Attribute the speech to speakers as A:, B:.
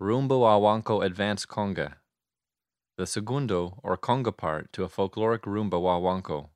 A: Rumba Wawanko Advanced Conga. The segundo or conga part to a folkloric rumba wawanko.